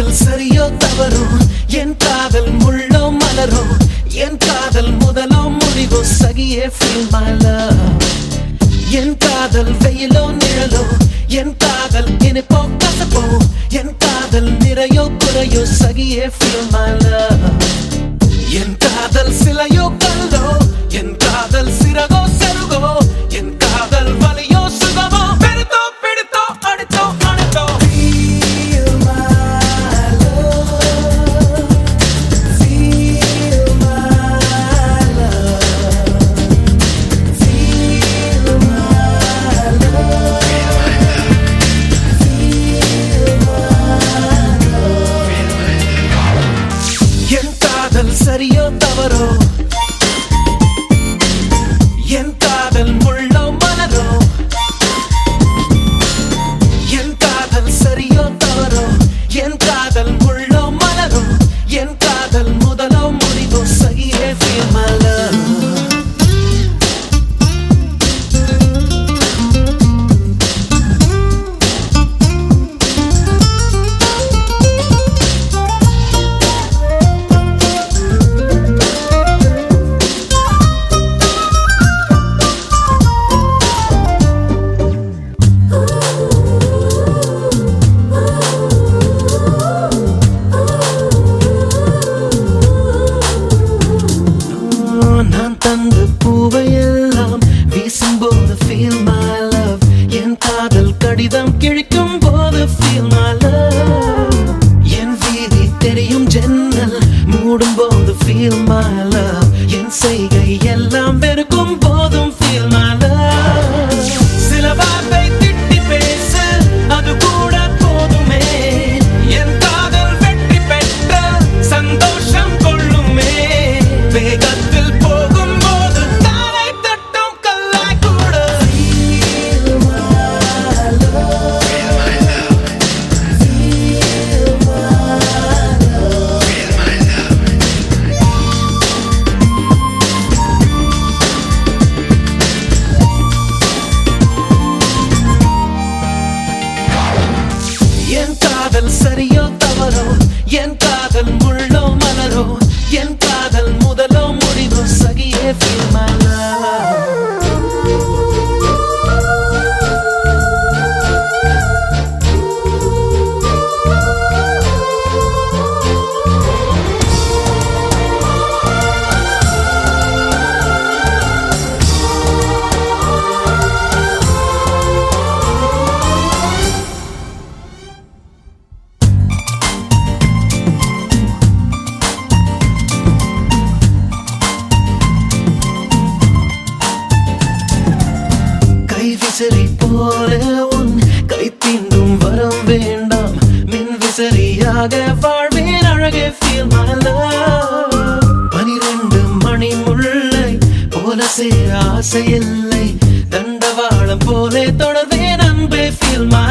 காதல் சரியோ தவறோ? என் காதல் முள்ளோ மலரோ? என் காதல் முதலோ முடிவோ சகியே feel my love. என் காதல் வெயிலோ நிழலோ? என் காதல் இனிப்போ கசப்போ? என் காதல் நிறையோ குறையோ? சகியே feel my love. என் தெரியும் மூடும் போது ஃபீல் மை லவ் என் செய்கை எல்லாம் வெறுக்கும் போதும் ஃபீல் மை என் போல உன் கை தீண்டும் வரம் வேண்டாம் மின் விசரியாக வாழ்வேன் அழகே ஃபீல் பனிரெண்டு மணி முல்லை போல சே ஆசை இல்லை தண்டவாளம் போலே தொடர்வேன் அன்பே ஃபீல் மா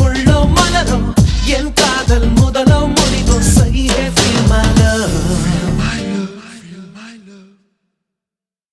உள்ளோ மலரும் என் காதல் முதலும்